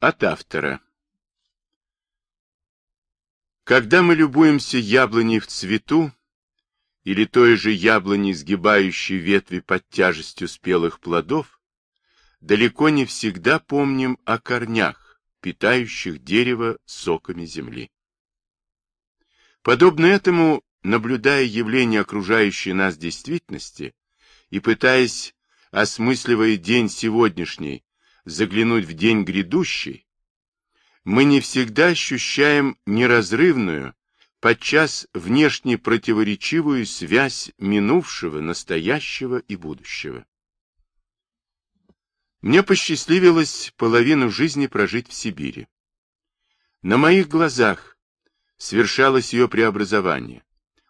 От автора. Когда мы любуемся яблоней в цвету, или той же яблони, сгибающей ветви под тяжестью спелых плодов, далеко не всегда помним о корнях, питающих дерево соками земли. Подобно этому, наблюдая явления окружающей нас действительности и пытаясь, осмысливая день сегодняшний, заглянуть в день грядущий, мы не всегда ощущаем неразрывную, подчас внешне противоречивую связь минувшего, настоящего и будущего. Мне посчастливилось половину жизни прожить в Сибири. На моих глазах свершалось ее преобразование,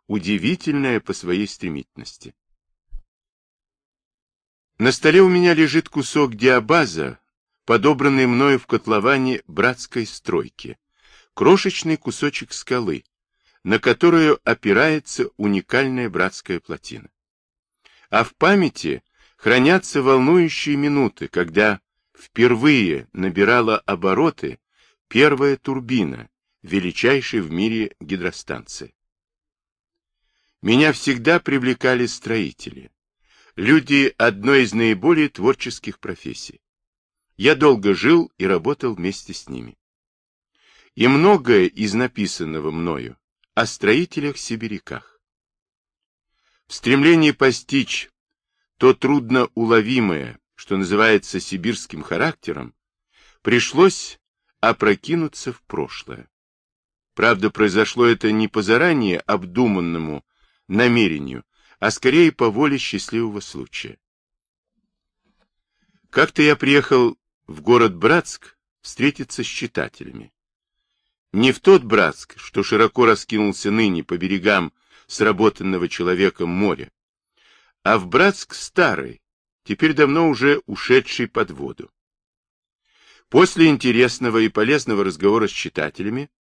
удивительное по своей стремительности. На столе у меня лежит кусок диабаза, подобранный мною в котловане братской стройки, крошечный кусочек скалы, на которую опирается уникальная братская плотина. А в памяти хранятся волнующие минуты, когда впервые набирала обороты первая турбина, величайшая в мире гидростанция. Меня всегда привлекали строители, люди одной из наиболее творческих профессий. Я долго жил и работал вместе с ними. И многое из написанного мною о строителях-сибиряках. В стремлении постичь то трудно уловимое, что называется сибирским характером, пришлось опрокинуться в прошлое. Правда, произошло это не по заранее обдуманному намерению, а скорее по воле счастливого случая. Как-то я приехал в город Братск встретиться с читателями. Не в тот Братск, что широко раскинулся ныне по берегам сработанного человеком моря, а в Братск старый, теперь давно уже ушедший под воду. После интересного и полезного разговора с читателями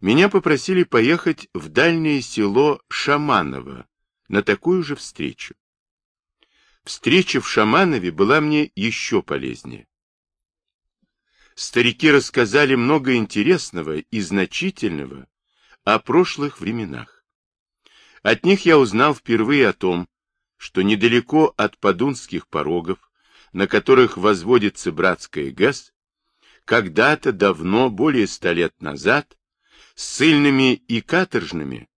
меня попросили поехать в дальнее село Шаманово на такую же встречу. Встреча в Шаманове была мне еще полезнее старики рассказали много интересного и значительного о прошлых временах. От них я узнал впервые о том, что недалеко от подунских порогов, на которых возводится братская ГЭС, когда-то давно, более ста лет назад, ссыльными и каторжными,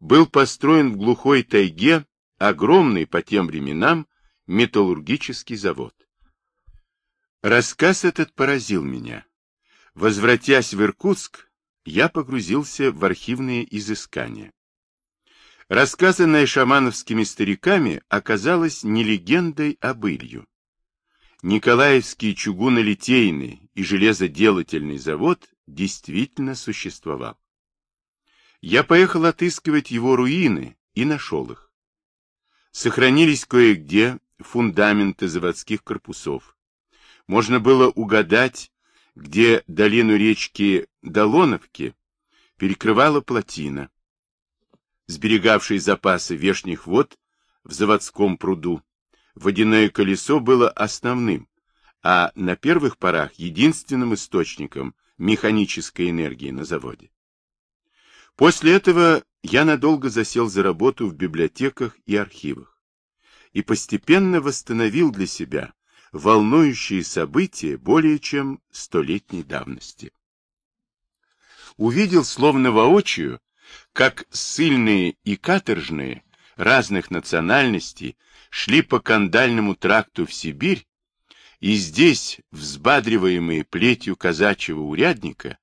был построен в глухой тайге огромный по тем временам металлургический завод. Рассказ этот поразил меня. Возвратясь в Иркутск, я погрузился в архивные изыскания. Рассказанное шамановскими стариками оказалось не легендой, а былью. Николаевский чугунолитейный и железоделательный завод действительно существовал. Я поехал отыскивать его руины и нашел их. Сохранились кое-где фундаменты заводских корпусов, можно было угадать, где долину речки Долоновки перекрывала плотина, сберегавшая запасы вешних вод в заводском пруду. Водяное колесо было основным, а на первых порах единственным источником механической энергии на заводе. После этого я надолго засел за работу в библиотеках и архивах и постепенно восстановил для себя волнующие события более чем столетней давности. Увидел словно воочию, как ссыльные и каторжные разных национальностей шли по кандальному тракту в Сибирь, и здесь, взбадриваемые плетью казачьего урядника,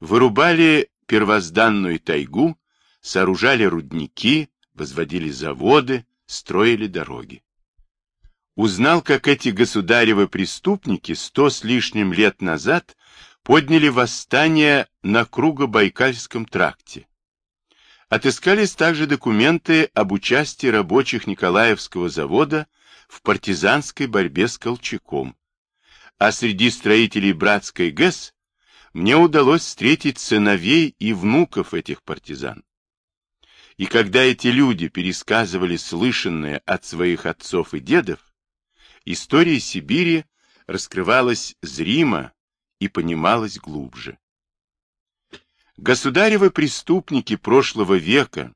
вырубали первозданную тайгу, сооружали рудники, возводили заводы, строили дороги узнал, как эти государевы преступники сто с лишним лет назад подняли восстание на Круго-Байкальском тракте. Отыскались также документы об участии рабочих Николаевского завода в партизанской борьбе с Колчаком. А среди строителей братской ГЭС мне удалось встретить сыновей и внуков этих партизан. И когда эти люди пересказывали слышанное от своих отцов и дедов, История Сибири раскрывалась зримо и понималось глубже. Государевы преступники прошлого века,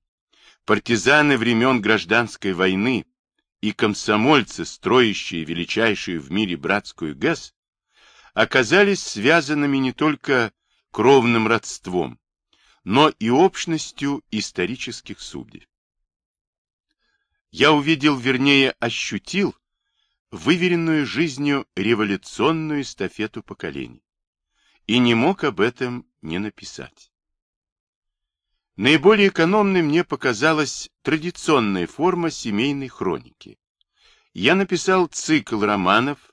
партизаны времен гражданской войны и комсомольцы, строящие величайшую в мире братскую ГЭС, оказались связанными не только кровным родством, но и общностью исторических судеб. Я увидел, вернее, ощутил выверенную жизнью революционную эстафету поколений и не мог об этом не написать. Наиболее экономной мне показалась традиционная форма семейной хроники. Я написал цикл романов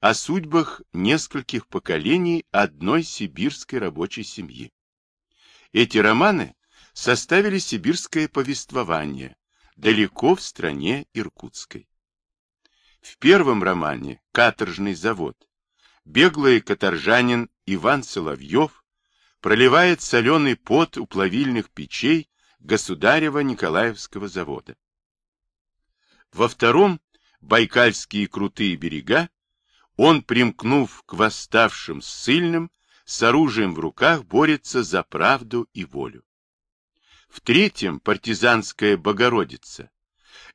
о судьбах нескольких поколений одной сибирской рабочей семьи. Эти романы составили сибирское повествование далеко в стране Иркутской. В первом романе «Каторжный завод» беглый каторжанин Иван Соловьев проливает соленый пот у плавильных печей государева Николаевского завода. Во втором «Байкальские крутые берега» он, примкнув к восставшим ссыльным, с оружием в руках борется за правду и волю. В третьем партизанская Богородица.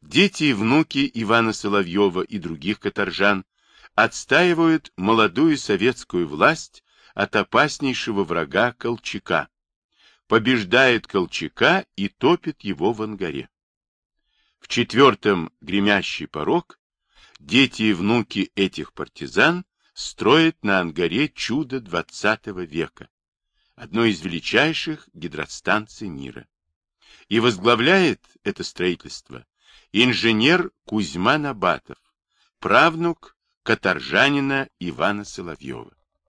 Дети и внуки Ивана Соловьева и других каторжан отстаивают молодую советскую власть от опаснейшего врага Колчака, побеждает Колчака и топит его в ангаре. В четвертом «Гремящий порог» Дети и внуки этих партизан строят на Ангаре чудо XX века, одно из величайших гидростанций мира. И возглавляет это строительство инженер Кузьма Набатов, правнук каторжанина Ивана Соловьева.